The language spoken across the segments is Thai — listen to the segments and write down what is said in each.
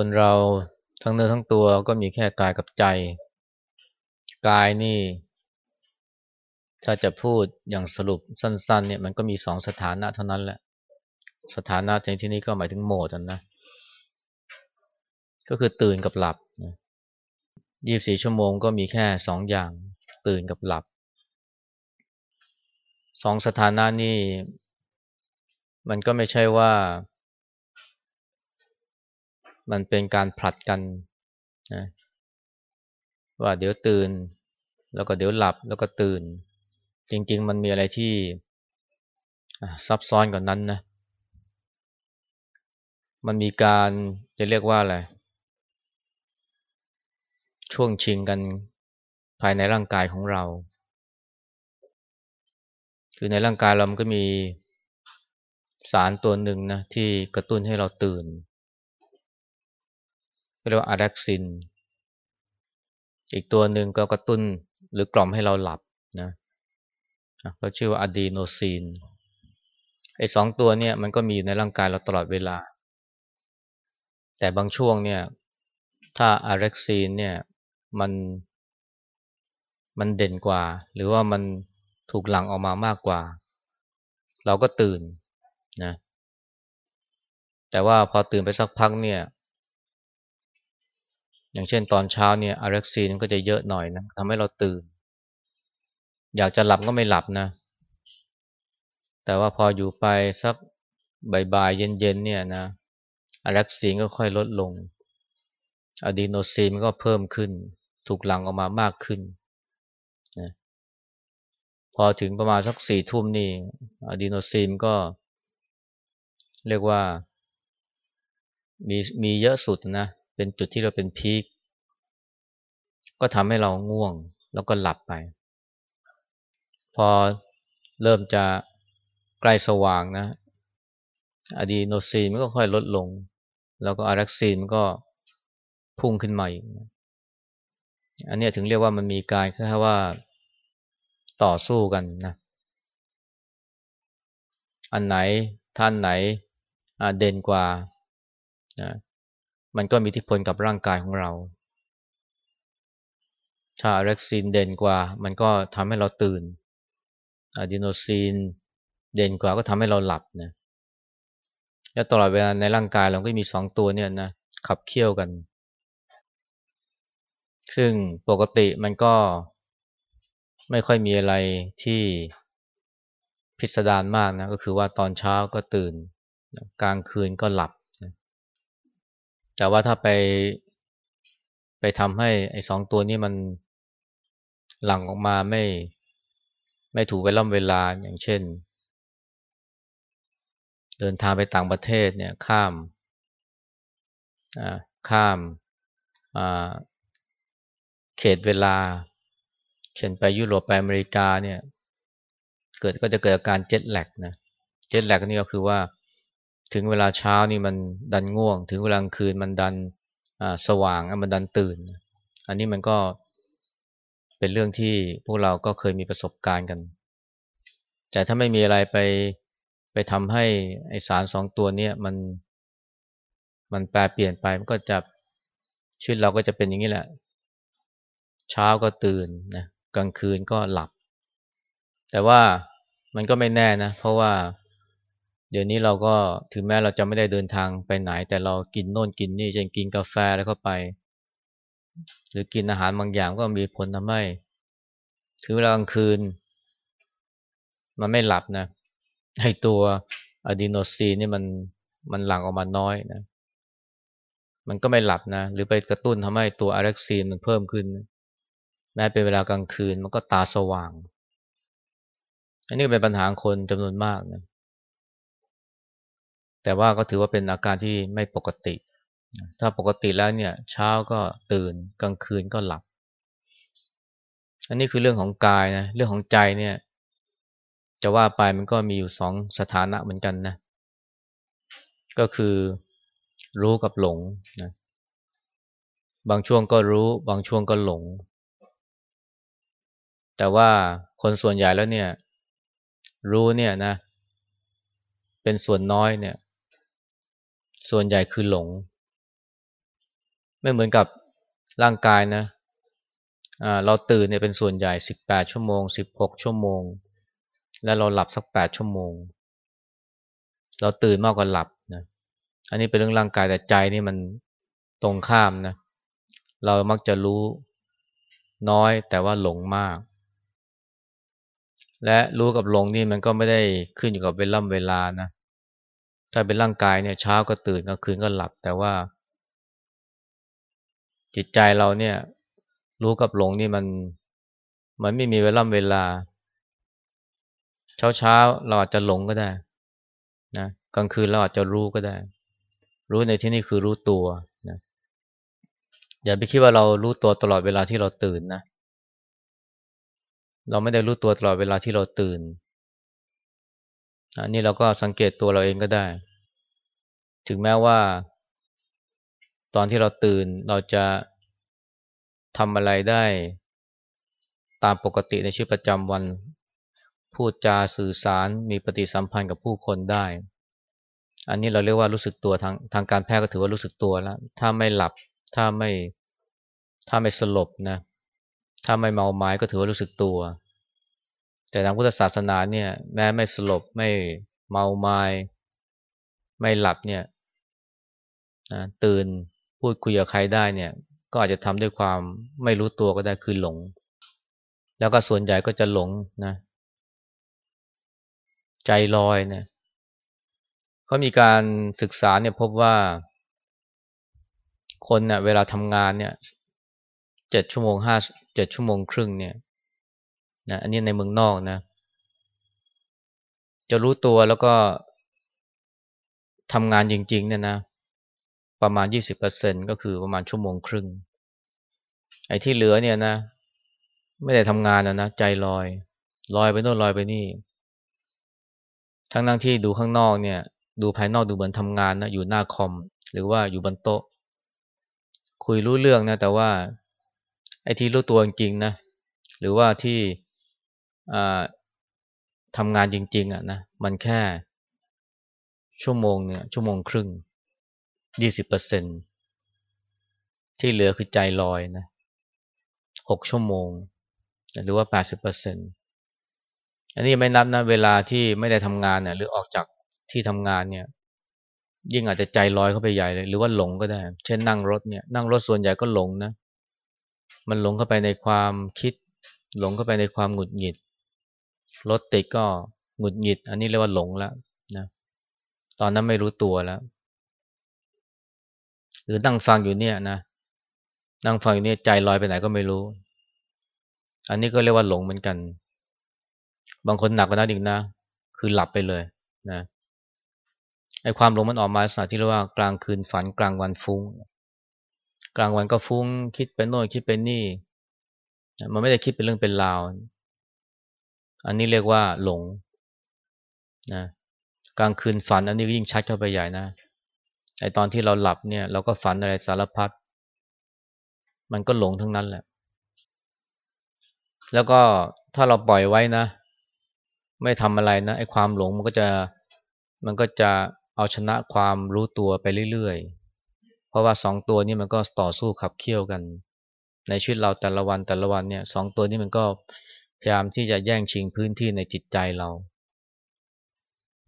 คนเราทั้งเนื้อทั้งตัวก็มีแค่กายกับใจ กายนี่ ถ้าจะพูดอย่างสรุปสั้น ๆ เนี่ยมันก็มีสองสถานะเท่านั้นแหละ สถานะในที่นี้ก็หมายถึงโหมดนะ ก็คือตื่นกับหลับยี่บสี่ชั่วโมงก็มีแค่สองอย่าง ตื่นกับหลับสองสถานะนี่ มันก็ไม่ใช่ว่า มันเป็นการผลัดกันนะว่าเดี๋ยวตื่น แล้วก็เดี๋ยวหลับแล้วก็ตื่น จริง ๆ มันมีอะไรที่ซับซ้อนกว่านนั้นนะ มันมีการจะเรียกว่าอะไร ช่วงชิงกันภายในร่างกายของเรา คือในร่างกายเรามันก็มีสารตัวหนึ่งนะที่กระตุ้นให้เราตื่น เรียกว่าอะแรกซิน อีกตัวหนึ่งก็กระตุ้นหรือกล่อมให้เราหลับนะก็ชื่อว่าอะดีโนซีนไอ้สองตัวเนี่ยมันก็มีในร่างกายเราตลอดเวลา แต่บางช่วงเนี่ย ถ้าอะแร็กซีนเนี่ยมันมันเด่นกว่า หรือว่ามันถูกหลั่งออกมามากกว่า เราก็ตื่นนะแต่ว่าพอตื่นไปสักพักเนี่ย อย่างเช่นตอนเช้าเนี่ยอะเร็กซีนก็จะเยอะหน่อยนะทำให้เราตื่น อยากจะหลับก็ไม่หลับนะ แต่ว่าพออยู่ไปสักบ่ายๆเย็นๆเนี่ยนะอะเร็กซีนก็ค่อยลดลงอะดีโนซีนก็เพิ่มขึ้น ถูกหลั่งออกมามากขึ้นนะพอถึงประมาณสักสี่ทุ่มนี่อะดีโนซีนก็ เรียกว่า มีมีเยอะสุดนะ เป็นจุดที่เราเป็น peak ก็ทำให้เราง่วงแล้วก็หลับไป พอเริ่มจะใกล้สว่างนะอะดีโนซีนมันก็ค่อยลดลง แล้วก็อะแร็กซีนมันก็พุ่งขึ้นมาอีกอันนี้ถึงเรียกว่ามันมีการแค่ว่าต่อสู้กันนะ อันไหนท่านไหนเด่นกว่านะ มันก็มีอิทธิพลกับร่างกายของเรา ถ้าเร็กซีนเด่นกว่า มันก็ทำให้เราตื่นอะดีโนซีนเด่นกว่าก็ทำให้เราหลับนะแล้วตลอดเวลาในร่างกายเราก็มีสองตัวเนี่ยนะขับเคี่ยวกัน ซึ่งปกติมันก็ไม่ค่อยมีอะไรที่พิสดารมากนะก็คือว่าตอนเช้าก็ตื่น กลางคืนก็หลับ แต่ว่าถ้าไปไปทำให้ไอ้สองตัวนี้มันหลั่งออกมาไม่ไม่ถูกเวลาเวลาอย่างเช่น เดินทางไปต่างประเทศเนี่ยข้ามข้ามเขตเวลา เช่นไปยุโรปไปอเมริกาเนี่ย เกิดก็จะเกิดอาการเจ็ตแลกนะเจ็ตแลกนี่ก็คือว่า ถึงเวลาเช้านี่มันดันง่วง ถึงเวลากลางคืนมันดันสว่างมันดันตื่น อันนี้มันก็เป็นเรื่องที่พวกเราก็เคยมีประสบการณ์กัน แต่ถ้าไม่มีอะไรไปไปทำให้ไอสารสองตัวนี้มันมันแปลเปลี่ยนไปมันก็จะชีวิตเราก็จะเป็นอย่างนี้แหละ เช้าก็ตื่นนะกลางคืนก็หลับ แต่ว่ามันก็ไม่แน่นะ เพราะว่า เดี๋ยวนี้เราก็ถึงแม้เราจะไม่ได้เดินทางไปไหน แต่เรากินโน่นกินนี่เช่นกินกาแฟแล้วก็ไป หรือกินอาหารบางอย่างก็มีผลทำให้ถึงเวลากลางคืน มันไม่หลับนะให้ตัวอะดีโนซีนนี่มันมันหลั่งออกมาน้อยนะมันก็ไม่หลับนะ หรือไปกระตุ้นทำให้ตัวอะเร็กซีนมันเพิ่มขึ้น แม้เป็นเวลากลางคืนมันก็ตาสว่าง อันนี้เป็นปัญหาคนจำนวนมากนะ แต่ว่าก็ถือว่าเป็นอาการที่ไม่ปกติ ถ้าปกติแล้วเนี่ยเช้าก็ตื่นกลางคืนก็หลับ อันนี้คือเรื่องของกายนะเรื่องของใจเนี่ย จะว่าไปมันก็มีอยู่สองสถานะเหมือนกันนะ ก็คือรู้กับหลงนะบางช่วงก็รู้ บางช่วงก็หลง แต่ว่าคนส่วนใหญ่แล้วเนี่ย รู้เนี่ยนะ เป็นส่วนน้อยเนี่ย ส่วนใหญ่คือหลง ไม่เหมือนกับร่างกายนะเราตื่นเนี่ยเป็นส่วนใหญ่ 18 ชั่วโมง 16 ชั่วโมง แล้วเราหลับสัก 8 ชั่วโมง เราตื่นมากกว่าหลับนะอันนี้เป็นเรื่องร่างกายแต่ใจนี่มันตรงข้ามนะเรามักจะรู้น้อยแต่ว่าหลงมาก และรู้กับหลงนี่มันก็ไม่ได้ขึ้นอยู่กับเวลาเวลานะ ถ้าเป็นร่างกายเนี่ยเช้าก็ตื่นกลางคืนก็หลับ แต่ว่า จิตใจเราเนี่ย รู้กับหลงนี่มัน มันไม่มีเวลาเวลา เช้าเช้าเราอาจจะหลงก็ได้นะกลางคืนเราอาจจะรู้ก็ได้ รู้ในที่นี้คือรู้ตัวนะอย่าไปคิดว่าเรารู้ตัวตลอดเวลาที่เราตื่นนะเราไม่ได้รู้ตัวตลอดเวลาที่เราตื่นอันนี้เราก็สังเกตตัวเราเองก็ได้ ถึงแม้ว่า ตอนที่เราตื่นเราจะทำอะไรได้ ตามปกติในชีวิตประจำวัน พูดจาสื่อสารมีปฏิสัมพันธ์กับผู้คนได้ อันนี้เราเรียกว่ารู้สึกตัวทางทางการแพทย์ก็ถือว่ารู้สึกตัวแล้ว ถ้าไม่หลับ ถ้าไม่ถ้าไม่สลบนะ ถ้าไม่เมาไม้ก็ถือว่ารู้สึกตัว แต่ทางพุทธศาสนาเนี่ย แม้ไม่สลบไม่เมาไม้ไม่หลับเนี่ย นะตื่นพูดคุยกับใครได้เนี่ย ก็อาจจะทำด้วยความไม่รู้ตัวก็ได้คือหลง แล้วก็ส่วนใหญ่ก็จะหลงนะ ใจลอยเนี่ยเขามีการศึกษาเนี่ยพบว่า คนเนี่ยเวลาทำงานเนี่ยเจ็ดชั่วโมงห้าเจ็ดชั่วโมงครึ่งเนี่ยนะอันนี้ในเมืองนอกนะ จะรู้ตัวแล้วก็ทำงานจริง ๆ เนี่ยนะ ประมาณยี่สิบเปอร์เซ็นก็คือประมาณชั่วโมงครึ่ง ไอ้ที่เหลือเนี่ยนะ ไม่ได้ทำงานนะนะใจลอย ลอยไปโน่นลอยไปนี่ ทั้งนั่งที่ดูข้างนอกเนี่ย ดูภายนอกดูเหมือนทำงานนะอยู่หน้าคอม หรือว่าอยู่บนโต๊ะ คุยรู้เรื่องนะ แต่ว่า ไอ้ที่รู้ตัวจริงนะ หรือว่าที่ทำงานจริง ๆอะนะมันแค่ชั่วโมงเนี่ยชั่วโมงครึ่ง ยี่สิบเปอร์เซ็นที่เหลือคือใจลอยนะหกชั่วโมง หรือว่าแปดสิบเปอร์เซ็นอันนี้ไม่นับนะเวลาที่ไม่ได้ทำงานเนี่ยหรือออกจากที่ทำงานเนี่ยยิ่งอาจจะใจลอยเข้าไปใหญ่เลยหรือว่าหลงก็ได้ เช่นนั่งรถเนี่ยนั่งรถส่วนใหญ่ก็หลงนะ มันหลงเข้าไปในความคิด หลงเข้าไปในความหงุดหงิด รถติดก็หงุดหงิด อันนี้เรียกว่าหลงแล้วนะ ตอนนั้นไม่รู้ตัวแล้ว หรือนั่งฟังอยู่เนี่ยนะนั่งฟังอยู่เนี่ยใจลอยไปไหนก็ไม่รู้ อันนี้ก็เรียกว่าหลงเหมือนกัน บางคนหนักกว่านั้นอีกนะ คือหลับไปเลยนะไอ้ความหลงมันออกมาสถานที่เรียกว่ากลางคืนฝันกลางวันฟุง้ง กลางวันก็ฟุ้ง คิดไปโน่นคิดไปนี่ มันไม่ได้คิดเป็นเรื่องเป็นราว อันนี้เรียกว่าหลงนะกลางคืนฝันอันนี้ยิ่งชัดเข้าไปใหญ่นะ ไอตอนที่เราหลับเนี่ย เราก็ฝันอะไรสารพัดมันก็หลงทั้งนั้นแหละ แล้วก็ถ้าเราปล่อยไว้นะ ไม่ทำอะไรนะไอความหลงมันก็จะมันก็จะเอาชนะความรู้ตัวไปเรื่อยเพราะว่าสองตัวนี้มันก็ต่อสู้ขับเคี่ยวกัน ในชีวิตเราแต่ละวันแต่ละวันเนี่ยสองตัวนี้มันก็พยายามที่จะแย่งชิงพื้นที่ในจิตใจเรา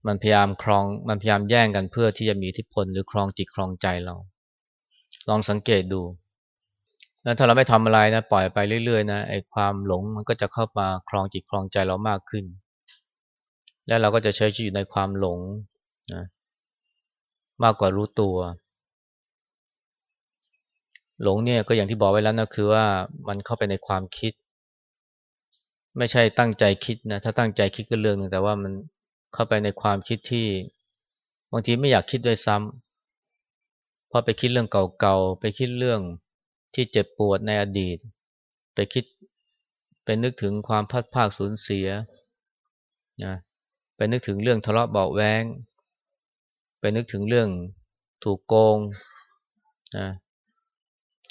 มันพยายามครองมันพยายามแย่งกันเพื่อที่จะมีอิทธิพลหรือครองจิตครองใจเรา ลองสังเกตดูแล้วถ้าเราไม่ทำอะไรนะปล่อยไปเรื่อยๆนะไอ้ความหลงมันก็จะเข้ามาครองจิตครองใจเรามากขึ้น แล้วเราก็จะใช้ชีวิตในความหลงนะมากกว่ารู้ตัว หลงเนี่ยก็อย่างที่บอกไว้แล้วนะคือว่ามันเข้าไปในความคิด ไม่ใช่ตั้งใจคิดนะถ้าตั้งใจคิดก็เรื่องหนึ่งแต่ว่ามัน เข้าไปในความคิดที่บางทีไม่อยากคิดด้วยซ้ำเพราะไปคิดเรื่องเก่าๆ ไปคิดเรื่องที่เจ็บปวดในอดีต ไปคิดไปนึกถึงความพัดภาคสูญเสียนะไปนึกถึงเรื่องทะเลาะเบาแวงไปนึกถึงเรื่องถูกโกงนะ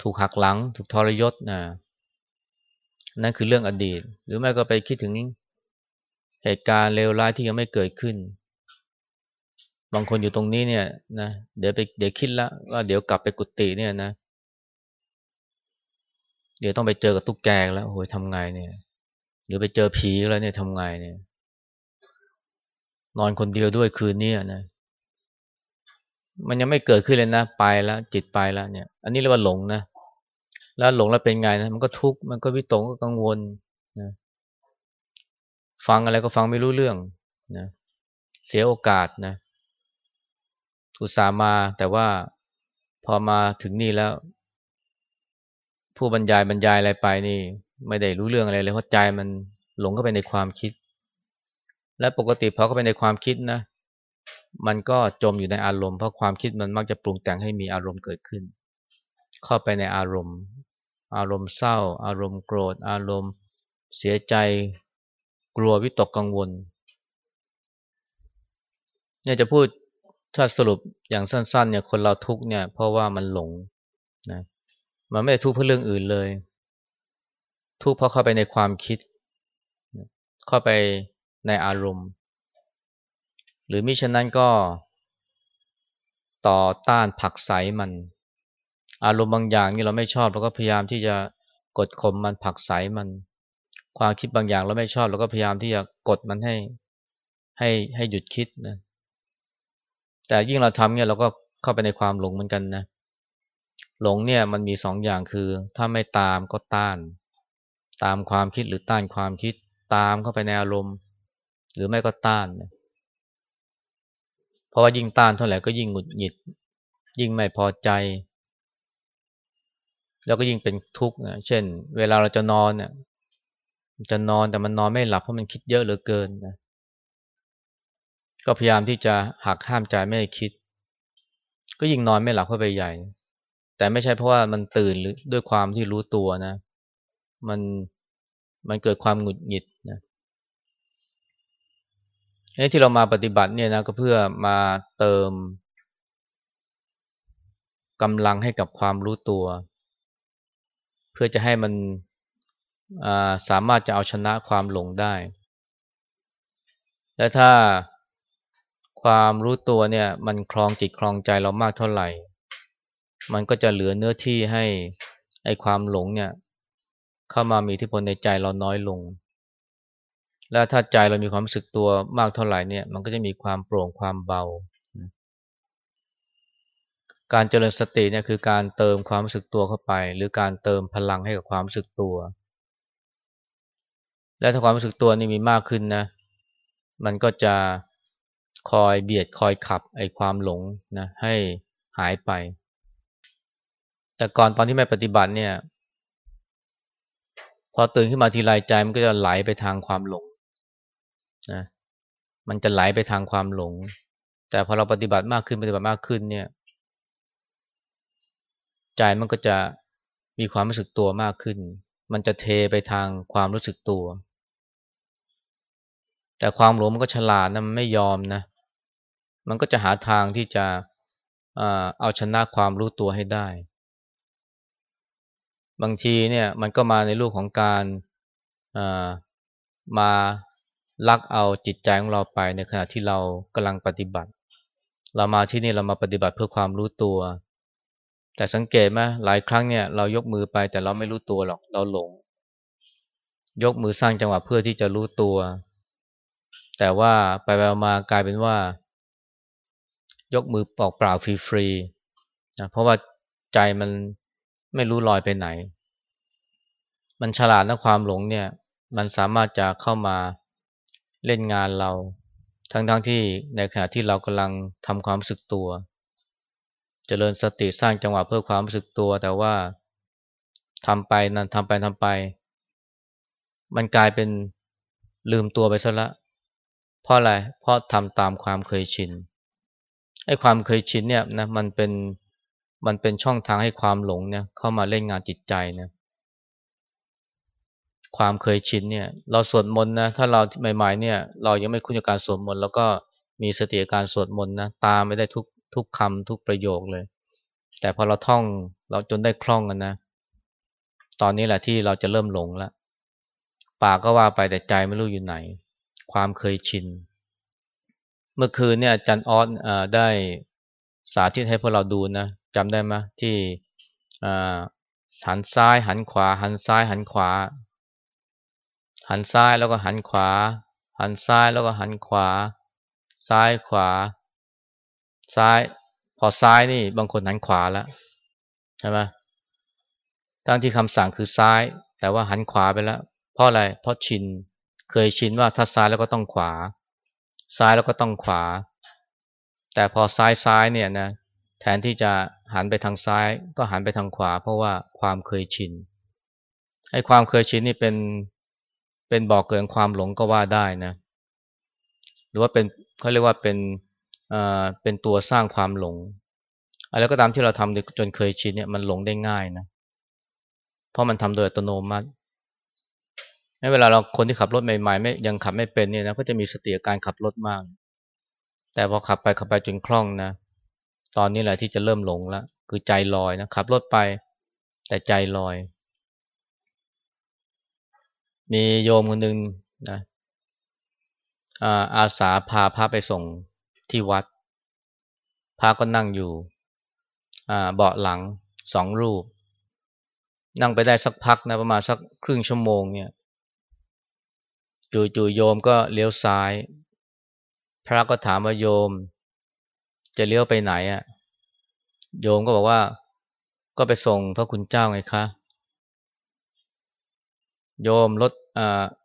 ถูกหักหลัง ถูกทรยศนะนั่นคือเรื่องอดีต หรือไม่ก็ไปคิดถึง เหตุการณ์เลวร้ายที่ยังไม่เกิดขึ้น บางคนอยู่ตรงนี้เนี่ยนะเดี๋ยวไปเดี๋ยวคิดละว่าเดี๋ยวกลับไปกุฏิเนี่ยนะ เดี๋ยวต้องไปเจอกับตุ๊กแกแล้วโอ้ยทำไงเนี่ยหรือไปเจอผีแล้วเนี่ยทำไงเนี่ย นอนคนเดียวด้วยคืนนี้นะมันยังไม่เกิดขึ้นเลยนะไปแล้วจิตไปแล้วเนี่ย อันนี้เรียกว่าหลงนะแล้วหลงแล้วเป็นไงนะมันก็ทุกข์มันก็วิตกก็กังวลนะ ฟังอะไรก็ฟังไม่รู้เรื่องนะเสียโอกาสนะอุตส่าห์มาแต่ว่าพอมาถึงนี่แล้ว ผู้บรรยายบรรยายอะไรไปนี่ ไม่ได้รู้เรื่องอะไรเลยเพราะใจมันหลงเข้าไปในความคิด และปกติพอเข้าไปในความคิดนะมันก็จมอยู่ในอารมณ์เพราะความคิดมันมักจะปรุงแต่งให้มีอารมณ์เกิดขึ้น เข้าไปในอารมณ์ อารมณ์เศร้า อารมณ์โกรธ อารมณ์เสียใจ กลัววิตกกังวลเนี่ยจะพูดถ้าสรุปอย่างสั้นๆเนี่ยคนเราทุกเนี่ยเพราะว่ามันหลงนะมันไม่ได้ทุกข์เพราะเรื่องอื่นเลย ทุกข์เพราะเข้าไปในความคิด เข้าไปในอารมณ์ หรือมิฉะนั้นก็ ต่อต้านผักใสมัน อารมณ์บางอย่างนี่เราไม่ชอบเราก็พยายามที่จะกดข่มมันผักใสมัน ความคิดบางอย่างเราไม่ชอบเราก็พยายามที่จะกดมันให้ให้ให้หยุดคิดนะแต่ยิ่งเราทำเนี่ยเราก็เข้าไปในความหลงเหมือนกันนะหลงเนี่ยมันมีสองอย่างคือ ถ้าไม่ตามก็ต้าน ตามความคิดหรือต้านความคิดตามเข้าไปในอารมณ์ หรือไม่ก็ต้านนะราะว่ายิ่งต้านเท่าไหร่ก็ยิ่งหงุดหงิด ยิ่งไม่พอใจ แล้วก็ยิ่งเป็นทุกข์นะเช่น เวลาเราจะนอนเนี่ย จะนอนแต่มันนอนไม่หลับเพราะมันคิดเยอะเหลือเกินนะก็พยายามที่จะหักห้ามใจไม่ให้คิด ก็ยิ่งนอนไม่หลับเข้าไปใหญ่ แต่ไม่ใช่เพราะว่ามันตื่นหรือด้วยความที่รู้ตัวนะ มันมันเกิดความหงุดหงิดนะนี่ที่เรามาปฏิบัติเนี่ยนะก็เพื่อมาเติมกำลังให้กับความรู้ตัว เพื่อจะให้มัน สามารถจะเอาชนะความหลงได้ และถ้าความรู้ตัวเนี่ยมันคลองจิตคลองใจเรามากเท่าไหร่ มันก็จะเหลือเนื้อที่ให้ไอ้ความหลงเนี่ยเข้ามามีที่พลในใจเราน้อยลง แล้วถ้าใจเรามีความรู้สึกตัวมากเท่าไหร่เนี่ยมันก็จะมีความโปร่งความเบา การเจริญสติเนี่ยคือการเติมความรู้สึกตัวเข้าไป หรือการเติมพลังให้กับความรู้สึกตัว และถ้าความรู้สึกตัวนี่มีมากขึ้นนะ มันก็จะคอยเบียดคอยขับไอ้ความหลงนะให้หายไป แต่ก่อนตอนที่ไม่ปฏิบัติเนี่ย พอตื่นขึ้นมาทีไรใจมันก็จะไหลไปทางความหลงนะมันจะไหลไปทางความหลง แต่พอเราปฏิบัติมากขึ้นปฏิบัติมากขึ้นเนี่ย ใจมันก็จะมีความรู้สึกตัวมากขึ้น มันจะเทไปทางความรู้สึกตัว แต่ความหลงมันก็ฉลาดนะมันไม่ยอมนะมันก็จะหาทางที่จะเอาชนะความรู้ตัวให้ได้ บางทีเนี่ยมันก็มาในรูปของการมาลักเอาจิตใจของเราไปในขณะที่เรากำลังปฏิบัติ เรามาที่นี่เรามาปฏิบัติเพื่อความรู้ตัว แต่สังเกตไหมหลายครั้งเนี่ยเรายกมือไปแต่เราไม่รู้ตัวหรอกเราหลง ยกมือสร้างจังหวะเพื่อที่จะรู้ตัว แต่ว่าไปไปมากลายเป็นว่า ยกมือปอกเปล่าฟรีๆนะเพราะว่าใจมันไม่รู้ลอยไปไหน มันฉลาดนะความหลงเนี่ย มันสามารถจะเข้ามาเล่นงานเรา ทั้งๆทที่ในขณะที่เรากำลังทำความรู้สึกตัวจเจริญสติสร้างจังหวะเพื่อความรู้สึกตัว แต่ว่าทำไปนั่นทำไปทำไป มันกลายเป็นลืมตัวไปซะละ เพราะอะไร เพราะทำตามความเคยชิน ไอ้ความเคยชินเนี่ยนะมันเป็นมันเป็นช่องทางให้ความหลงเนี่ยเข้ามาเล่นงานจิตใจนะความเคยชินเนี่ย เราสวดมนต์นะถ้าเราใหม่ๆเนี่ย เรายังไม่คุ้นกับการสวดมนต์แล้วก็มีสติการสวดมนต์นะตามไม่ได้ทุกทุกคำทุกประโยคเลย แต่พอเราท่องเราจนได้คล่องกันนะ ตอนนี้แหละที่เราจะเริ่มหลงแล้วปากก็ว่าไปแต่ใจไม่รู้อยู่ไหน ความเคยชิน เมื่อคืนเนี่ยจันออสได้สาธิตให้พวกเราดูนะจำได้ไหมที่หันซ้ายหันขวา หันซ้ายหันขวา หันซ้ายแล้วก็หันขวา หันซ้ายแล้วก็หันขวา ซ้ายขวา ซ้าย พอซ้ายนี่บางคนหันขวาแล้วใช่ไหมทั้งที่คำสั่งคือซ้าย แต่ว่าหันขวาไปแล้ว เพราะอะไรเพราะชิน เคยชินว่าถ้าซ้ายแล้วก็ต้องขวา ซ้ายแล้วก็ต้องขวา แต่พอซ้ายซ้ายเนี่ยนะแทนที่จะหันไปทางซ้ายก็หันไปทางขวา เพราะว่าความเคยชินไอ้ความเคยชินนี่เป็นเป็นบอกเกิดความหลงก็ว่าได้นะ หรือว่าเป็นเขาเรียกว่าเป็นเอ่อเป็นตัวสร้างความหลงอะไรก็ตามที่เราทำจนเคยชินเนี่ยมันหลงได้ง่ายนะเพราะมันทำโดยอัตโนมัติ เวลาเราคนที่ขับรถใหม่ๆไม่ยังขับไม่เป็นเนี่ยนะก็จะมีสติการขับรถมาก แต่พอขับไปขับไปจนคล่องนะ ตอนนี้แหละที่จะเริ่มหลงล้วคือใจลอยนะขับรถไป แต่ใจลอย มีโยมคนหนึ่งนะอาอาสาพาพระไปส่งที่วัดพระก็นั่งอยู่เบาะหลังสองรูป นั่งไปได้สักพักนะประมาณสักครึ่งชั่วโมงเนี่ย จู่ๆโยมก็เลี้ยวซ้าย พระก็ถามว่าโยม จะเลี้ยวไปไหนอะ โยมก็บอกว่า ก็ไปส่งพระคุณเจ้าไงคะ โยมรถ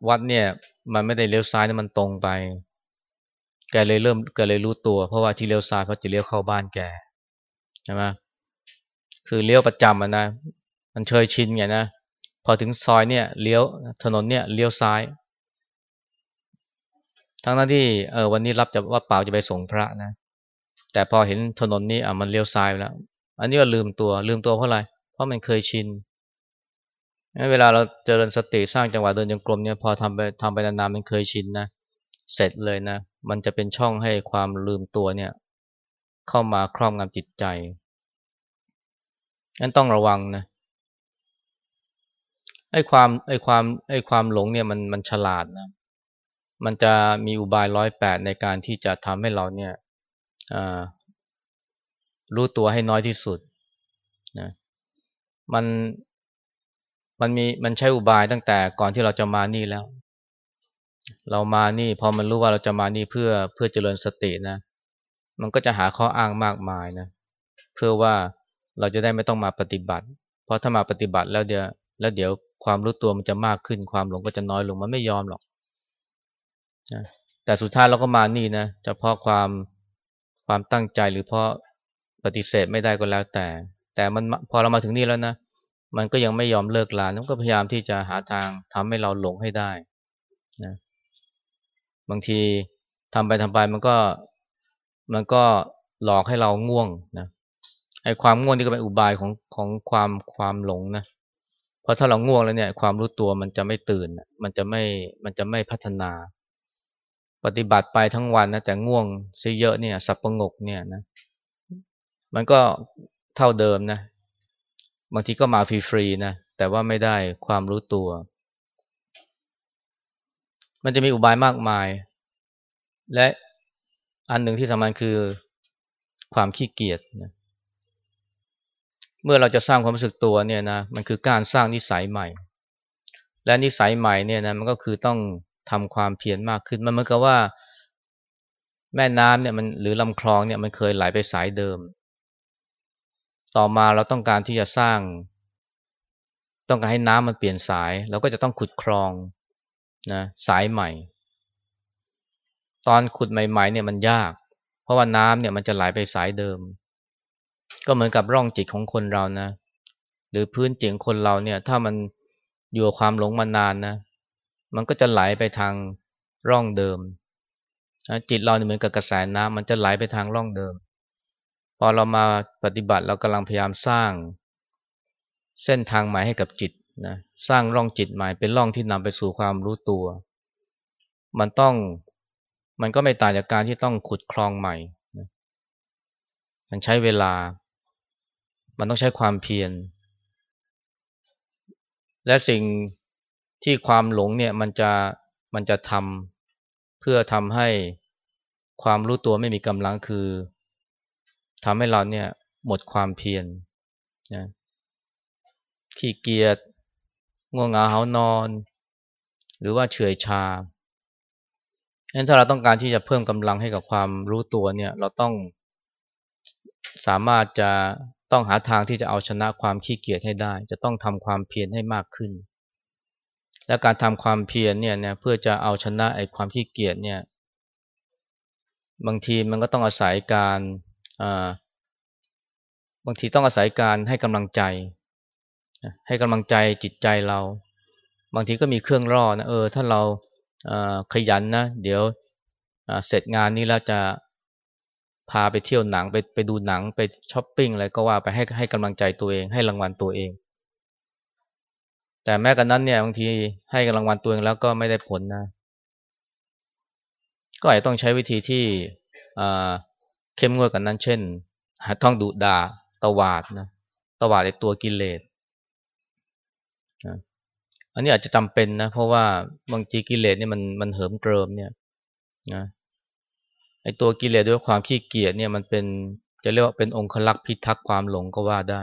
วัดเนี่ย มันไม่ได้เลี้ยวซ้ายนะมันตรงไป แกเลยเริ่มแกเลยรู้ตัว เพราะว่าที่เลี้ยวซ้ายเพราจะเลี้ยวเข้าบ้านแกใช่ไหมคือเลี้ยวประจำอะนะ มันเชยชินไงนะ พอถึงซอยเนี่ยเลี้ยวถนนเนี่ยเลี้ยวซ้าย ทั้งนั้นที่เออวันนี้รับจะว่าเปล่าจะไปส่งพระนะ แต่พอเห็นถนนนี้อะมันเลี้ยวซ้ายแล้ว อันนี้ก็ลืมตัวลืมตัวเพราะอะไร เพราะมันเคยชินเวลาเราเจริญสติสร้างจังหวะเดินจงกรมเนี่ยพอทำไปทำไปนานๆมันเคยชินนะ เสร็จเลยนะ มันจะเป็นช่องให้ความลืมตัวเนี่ย เข้ามาครอบงำจิตใจนั้นต้องระวังนะไอ้ความไอ้ความไอ้ความหลงเนี่ยมันมันฉลาดนะ มันจะมีอุบายร้อยแปดในการที่จะทำให้เราเนี่ยรู้ตัวให้น้อยที่สุดนะมันมันมีมันใช้อุบายตั้งแต่ก่อนที่เราจะมานี่แล้ว เรามานี่พอมันรู้ว่าเราจะมานี่เพื่อเพื่อเจริญสตินะ มันก็จะหาข้ออ้างมากมายนะ เพื่อว่าเราจะได้ไม่ต้องมาปฏิบัติ เพราะถ้ามาปฏิบัติแล้วเดี๋ยวแล้วเดี๋ยวความรู้ตัวมันจะมากขึ้นความหลงก็จะน้อยลงมันไม่ยอมหรอก แต่สุดท้ายเราก็มานี่นะเฉพาะความความตั้งใจหรือเพราะปฏิเสธไม่ได้ก็แล้วแต่ แต่มันพอเรามาถึงนี่แล้วนะ มันก็ยังไม่ยอมเลิกลามันก็พยายามที่จะหาทางทำให้เราหลงให้ได้นะบางทีทำไปทำไปมันก็มันก็หลอกให้เราง่วงนะไอ้ความง่วงนี่ก็เป็นอุบายของของความความหลงนะเพราะถ้าเราง่วงแล้วเนี่ย ความรู้ตัวมันจะไม่ตื่น มันจะไม่มันจะไม่พัฒนา ปฏิบัติไปทั้งวันนะแต่ง่วงซะเยอะเนี่ยสับประงกเนี่ยนะมันก็เท่าเดิมนะบางทีก็มาฟรีๆนะแต่ว่าไม่ได้ความรู้ตัว มันจะมีอุบายมากมาย และอันหนึ่งที่สำคัญคือความขี้เกียจนะเมื่อเราจะสร้างความรู้สึกตัวเนี่ยนะมันคือการสร้างนิสัยใหม่ และนิสัยใหม่เนี่ยนะมันก็คือต้อง ทำความเพียรมากขึ้น มันเหมือนกับว่า แม่น้ำเนี่ยมันหรือลำคลองเนี่ยมันเคยไหลไปสายเดิม ต่อมาเราต้องการที่จะสร้าง ต้องการให้น้ำมันเปลี่ยนสายเราก็จะต้องขุดคลองนะสายใหม่ ตอนขุดใหม่ๆเนี่ยมันยาก เพราะว่าน้ำเนี่ยมันจะไหลไปสายเดิม ก็เหมือนกับร่องจิตของคนเรานะ หรือพื้นจิตของคนเราเนี่ย ถ้ามันอยู่กับความหลงมานานนะ มันก็จะไหลไปทางร่องเดิม จิตเราเหมือนกับกระแสน้ำมันจะไหลไปทางร่องเดิม พอเรามาปฏิบัติเรากำลังพยายามสร้างเส้นทางใหม่ให้กับจิตนะสร้างร่องจิตใหม่เป็นร่องที่นำไปสู่ความรู้ตัว มันต้องมันก็ไม่ต่างจากการที่ต้องขุดคลองใหม่นะมันใช้เวลา มันต้องใช้ความเพียรและสิ่ง ที่ความหลงเนี่ยมันจะมันจะทำเพื่อทำให้ความรู้ตัวไม่มีกำลังคือทำให้เราเนี่ยหมดความเพียรนะขี้เกียจง่วงเหงาเหานอน หรือว่าเฉื่อยชาฉะนั้นถ้าเราต้องการที่จะเพิ่มกำลังให้กับความรู้ตัวเนี่ยเราต้องสามารถจะต้องหาทางที่จะเอาชนะความขี้เกียจให้ได้ จะต้องทำความเพียรให้มากขึ้น และการทำความเพียรเนี่ยเนี่ยเพื่อจะเอาชนะไอ้ความขี้เกียจเนี่ย บางทีมันก็ต้องอาศัยการบางทีต้องอาศัยการให้กำลังใจ ให้กำลังใจจิตใจเรา บางทีก็มีเครื่องร่อนะเออถ้าเราขยันนะเดี๋ยวเสร็จงานนี้แล้วจะพาไปเที่ยวหนังไปไปดูหนังไปช้อปปิ้งอะไรก็ว่าไปให้ให้กำลังใจตัวเอง ให้รางวัลตัวเอง แต่แม้กระนั้นเนี่ยบางทีให้กำลังวัลตัวเองแล้วก็ไม่ได้ผลนะ ก็อาจจะต้องใช้วิธีที่เข้มงวดกันนั้น เช่นต้องดุดาตวาดนะตวาดในตัวกิเลสอันนี้อาจจะจำเป็นนะ เพราะว่าบางทีกิเลสเนี่ยมันมันเหิมเกริมเนี่ยนะไอตัวกิเลสด้วยความขี้เกียจเนี่ยมันเป็นจะเรียกว่าเป็นองค์ลักษ์พิทักษ์ความหลงก็ว่าได้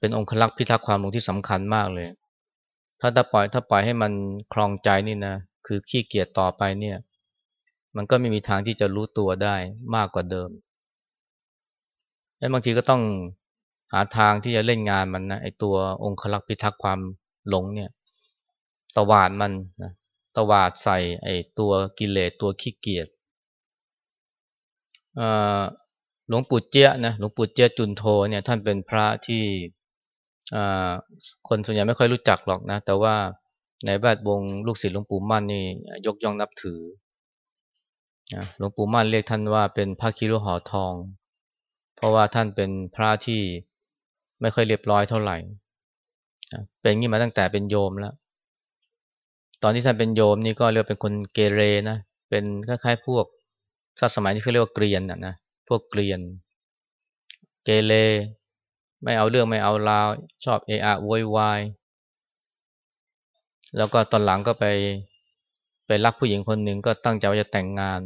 เป็นองค์ลักษ์พิทักษ์ความหลงที่สำคัญมากเลย ถ้าถ้าปล่อยถ้าปล่อยให้มันคลองใจนี่นะ คือขี้เกียจต่อไปเนี่ย มันก็ไม่มีทางที่จะรู้ตัวได้มากกว่าเดิม และบางทีก็ต้องหาทางที่จะเล่นงานมันนะไอตัวองค์ลักษ์พิทักษ์ความหลงเนี่ย ตวาดมันนะตวาดใส่ไอตัวกิเลสตัวขี้เกียจ หลวงปู่เจ้ยนะหลวงปู่เจ้ยจุนโทเนี่ยท่านเป็นพระที่คนส่วนใหญ่ไม่ค่อยรู้จักหรอกนะ แต่ว่าในแวดวงลูกศิษย์หลวงปู่มั่นนี่ยกย่องนับถือหลวงปู่มั่นเรียกท่านว่าเป็นพระคิรุหอทอง เพราะว่าท่านเป็นพระที่ไม่ค่อยเรียบร้อยเท่าไหร่เป็นงี้มาตั้งแต่เป็นโยมแล้ว ตอนที่ท่านเป็นโยมนี่ก็เรียกเป็นคนเกเรนะเป็นคล้ายๆพวกถ้าสมัยนี้เขาเรียกว่าเกรียนนะนะ พวกเกรียน เกเรไม่เอาเรื่องไม่เอาราว ชอบเอะอะโวยวายแล้วก็ตอนหลังก็ไปไปรักผู้หญิงคนหนึ่งก็ตั้งใจว่าจะแต่งงาน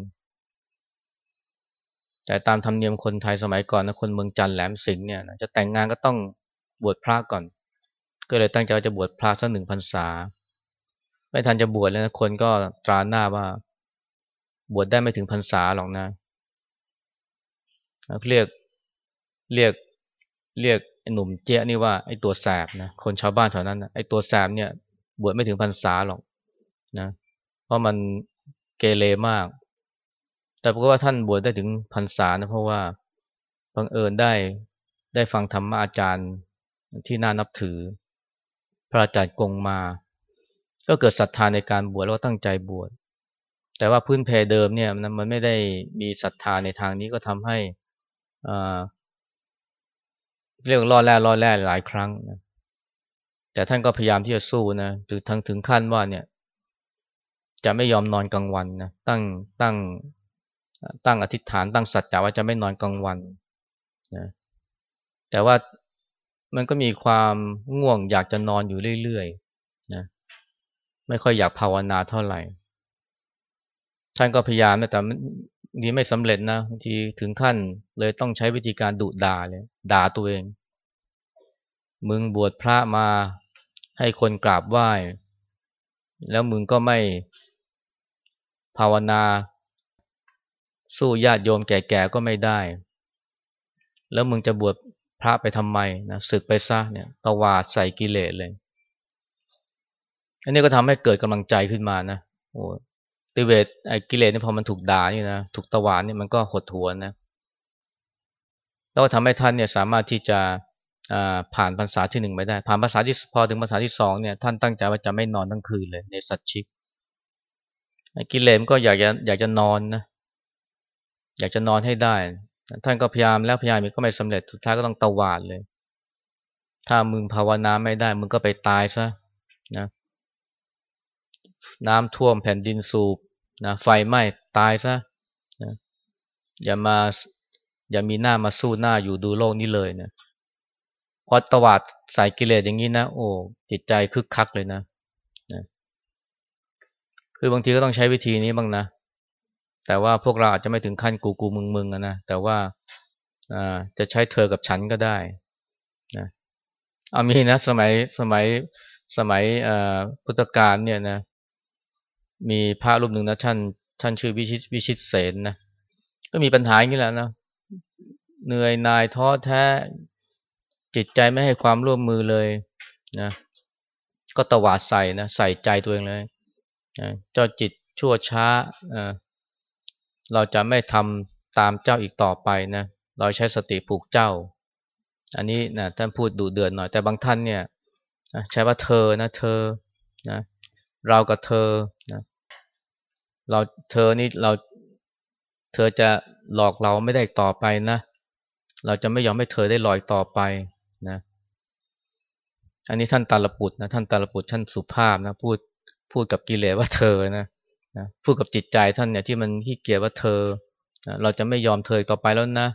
แต่ตามธรรมเนียมคนไทยสมัยก่อนนะคนเมืองจันแหลมสิงห์เนี่ยจะแต่งงานก็ต้องบวชพระก่อน ก็เลยตั้งใจว่าจะบวชพระสักหนึ่งพรรษา ไม่ทันจะบวชแล้วนะคนก็ตราหน้าว่า บวชได้ไม่ถึงพรรษาหรอกนะ เรียกเรียกเรียกไอหนุ่มเจ๊นี่ว่าไอ้ตัวแสบนะคนชาวบ้านแถวนั้นนะไอ้ตัวแสบเนี่ยบวชไม่ถึงพรรษาหรอกนะเพราะมันเกเรมาก แต่เพราะว่าท่านบวชได้ถึงพรรษานะเพราะว่าบังเอิญได้ได้ฟังธรรมอาจารย์ที่น่านับถือ พระอาจารย์กงมา ก็เกิดศรัทธาในการบวชแล้วตั้งใจบวชแต่ว่าพื้นเพเดิมเนี่ยมันไม่ได้มีศรัทธาในทางนี้ก็ทำให้ เรียกล่อแร่ล่อแร่หลายครั้งนะแต่ท่านก็พยายามที่จะสู้นะถึงทั้งถึงขั้นว่าเนี่ย จะไม่ยอมนอนกลางวันนะตั้งตั้งตั้งอธิษฐานตั้งสัจจะว่าจะไม่นอนกลางวันนะแต่ว่ามันก็มีความง่วงอยากจะนอนอยู่เรื่อยๆนะไม่ค่อยอยากภาวนาเท่าไหร่ ท่านก็พยายามนะแต่ นี้ไม่สำเร็จนะบางทีถึงขั้นเลยต้องใช้วิธีการดุด่าเลยด่าตัวเอง มึงบวชพระมาให้คนกราบไหว้ แล้วมึงก็ไม่ภาวนา สู้ญาติโยมแก่ๆก็ไม่ได้ แล้วมึงจะบวชพระไปทำไมนะศึกไปซะเนี่ยตวาดใส่กิเลสเลย อันนี้ก็ทำให้เกิดกำลังใจขึ้นมานะโอ้ ติเวทไอ้กิเลสเนี่ยพอมันถูกด่านี่นะถูกตะวานนี่มันก็หดหัวนะแล้วก็ทำให้ท่านเนี่ยสามารถที่จะผ่านภาษาที่หนึ่งไปได้ ผ่านภาษาที่พอถึงภาษาที่สองเนี่ยท่านตั้งใจว่าจะไม่นอนทั้งคืนเลยในสัตชิกกิเลสก็อยากจะอยากจะนอนนะอยากจะนอนให้ได้ ท่านก็พยายามแล้วพยายามก็ไม่สำเร็จสุดท้ายก็ต้องตวาดเลย ถ้ามึงภาวนาไม่ได้ มึงก็ไปตายซะนะ น้ำท่วมแผ่นดินสูบนะไฟไหม้ตายซะนะอย่ามาอย่ามีหน้ามาสู้หน้าอยู่ดูโลกนี้เลยนะพอตวาดใส่กิเลสอย่างนี้นะโอ้จิตใจคึกคักเลยนะนะคือบางทีก็ต้องใช้วิธีนี้บ้างนะ แต่ว่าพวกเราอาจจะไม่ถึงขั้นกูกูมึงมึงนะแต่ว่าจะใช้เธอกับฉันก็ได้นะเอามีนะสมัยสมัยสมัยพุทธกาลเนี่ยนะ มีพระรูปหนึ่งนะท่านท่านชื่อวิชิตวิชิตเสนนะก็มีปัญหาอย่างนี้แหละนะเหนื่อยนายท้อแท้จิตใจไม่ให้ความร่วมมือเลยนะก็ตวาดใส่นะใส่ใจตัวเองเลยนะเจ้าจิตชั่วช้าเราจะไม่ทำตามเจ้าอีกต่อไปนะเราใช้สติผูกเจ้า อันนี้นะท่านพูดดูเดือดหน่อย แต่บางท่านเนี่ยใช้ว่าเธอนะเธอนะเรากับเธอนะ เราเธอนี่เราเธอจะหลอกเราไม่ได้ต่อไปนะ เราจะไม่ยอมให้เธอได้ลอยต่อไปนะ อันนี้ท่านตาลปุตนะท่านตาลปุตท่านสุภาพนะพูดพูดกับกิเลสว่าเธอนะนะพูดกับจิตใจท่านเนี่ยที่มันขี้เกียจว่าเธอนะเราจะไม่ยอมเธอต่อไปแล้วนะ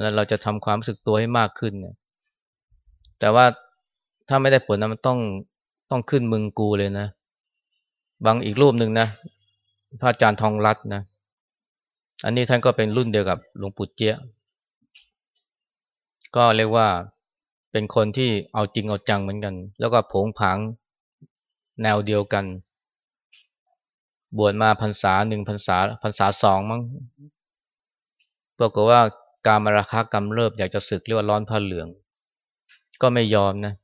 แล้วเราจะทำความรู้สึกตัวให้มากขึ้นเนี่ยแต่ว่าถ้าไม่ได้ผลนะมันต้องต้องขึ้นมึงกูเลยนะ บางอีกรูปหนึ่งนะ พระอาจารย์ทองรัตน์นะ อันนี้ท่านก็เป็นรุ่นเดียวกับหลวงปู่เจี๊ยก็เรียกว่าเป็นคนที่เอาจริงเอาจังเหมือนกัน แล้วก็ผงผางแนวเดียวกัน บวชมาพรรษาหนึ่งพรรษาพรรษาสองมั้งปรากฏว่าการมาราคากำเริบอยากจะศึกเรียกว่าร้อนผ้าเหลือง ก็ไม่ยอมนะ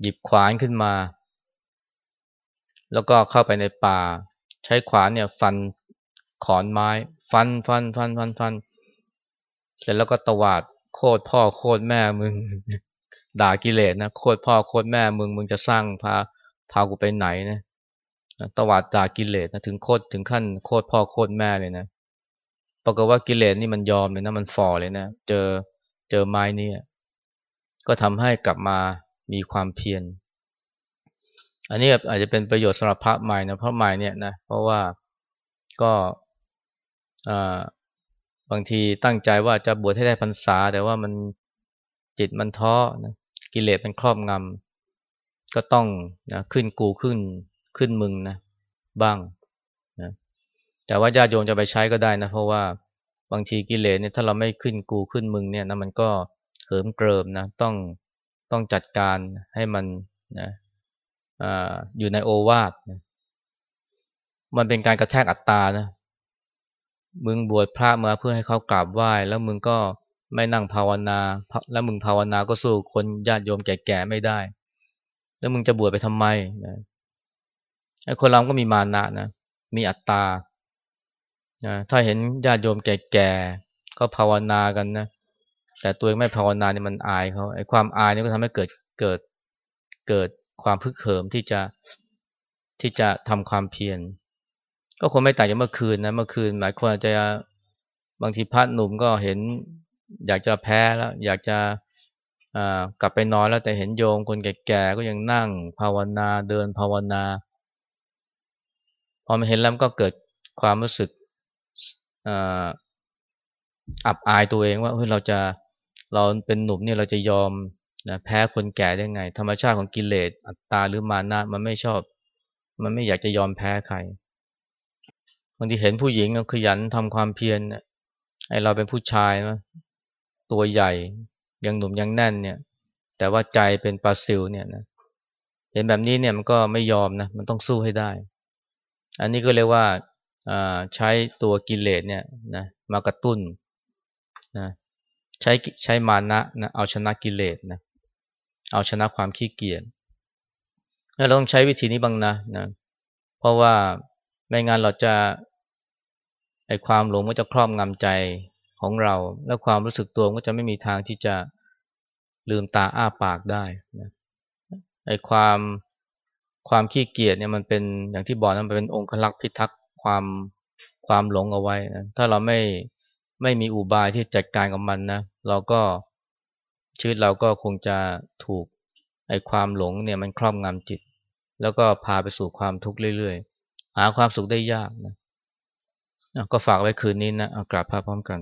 หยิบขวานขึ้นมา แล้วก็เข้าไปในป่า ใช้ขวานเนี่ยฟันขอนไม้ ฟันฟันฟันฟันฟัน เสร็จแล้วก็ตวาดโคตรพ่อโคตรแม่มึง ด่ากิเลสนะโคตรพ่อโคตรแม่มึงมึงจะสร้างพาพากูไปไหนนะตวาดด่ากิเลสนะถึงโคตรถึงขั้นโคตรพ่อโคตรแม่เลยนะปรากฏว่ากิเลสนี่มันยอมเลยนะมันฝ่อเลยนะเจอเจอไม้นี่ก็ทำให้กลับมามีความเพียร อันนี้อาจจะเป็นประโยชน์สำหรับพระใหม่นะพระใหม่เนี่ยนะเพราะว่าก็บางทีตั้งใจว่าจะบวชให้ได้พรรษา แต่ว่ามันจิตมันท้อนะกิเลสมันครอบงำก็ต้องนะขึ้นกูขึ้นขึ้นมึงนะบ้างนะแต่ว่าญาติโยมจะไปใช้ก็ได้นะเพราะว่าบางทีกิเลสเนี่ยถ้าเราไม่ขึ้นกูขึ้นมึงเนี่ยนะมันก็เหิมเกริมนะต้องต้องจัดการให้มันนะ อยู่ในโอวาทนะมันเป็นการกระแทกอัตตานะ มึงบวชพระมาเพื่อให้เขากราบไหว้ แล้วมึงก็ไม่นั่งภาวนา แล้วมึงภาวนาก็สู้คนญาติโยมแก่ๆไม่ได้ แล้วมึงจะบวชไปทำไมนะไอ้คนเราก็มีมานะนะ มีอัตตานะถ้าเห็นญาติโยมแก่ๆก็ภาวนากันนะ แต่ตัวเองไม่ภาวนาเนี่ยมันอายเขาไอ้ความอายนี่ก็ทำให้เกิดเกิดเกิด ความพึกเหิมที่จะที่จะทำความเพียรก็คงไม่ต่างจากเมื่อคืนนะเมื่อคืน หลายคนอาจจะบางทีพระหนุ่มก็เห็น อยากจะแพ้แล้ว อยากจะกลับไปนอนแล้วแต่เห็นโยมคนแก่ๆก็ยังนั่ง ภาวนาเดินภาวนา พอมาเห็นแล้วก็เกิดความรู้สึกอับอายตัวเองว่าเฮ้ยเราจะเราเป็นหนุ่มเนี่ยเราจะยอม นะแพ้คนแก่ได้ไง ธรรมชาติของกิเลสอัตตาหรือมานะมันไม่ชอบ มันไม่อยากจะยอมแพ้ใครบางทีเห็นผู้หญิงขยันทำความเพียรไอเราเป็นผู้ชายนะตัวใหญ่ยังหนุ่มยังแน่นเนี่ย แต่ว่าใจเป็นปลาซิลเนี่ยนะเห็นแบบนี้เนี่ยมันก็ไม่ยอมนะมันต้องสู้ให้ได้ อันนี้ก็เรียกว่าใช้ตัวกิเลสเนี่ยนะมากระตุ้นนะใช้ใช้มานะนะเอาชนะกิเลสนะ เอาชนะความขี้เกียจแล้วเราต้องใช้วิธีนี้บ้างนะนะ เพราะว่าไม่งั้นเราจะไอความหลงก็จะครอบงำใจของเรา และความรู้สึกตัวก็จะไม่มีทางที่จะลืมตาอ้าปากได้นะไอความความขี้เกียจเนี่ยมันเป็นอย่างที่บอกนะมันเป็นองค์ลักษ์พิทักษ์ความความหลงเอาไว้นะถ้าเราไม่ไม่มีอุบายที่จัดการกับมันนะเราก็ ชีวิตเราก็คงจะถูกไอ้ความหลงเนี่ยมันครอบงำจิต แล้วก็พาไปสู่ความทุกข์เรื่อยๆ หาความสุขได้ยากนะก็ฝากไว้คืนนี้นะเอากราบพระพร้อมกัน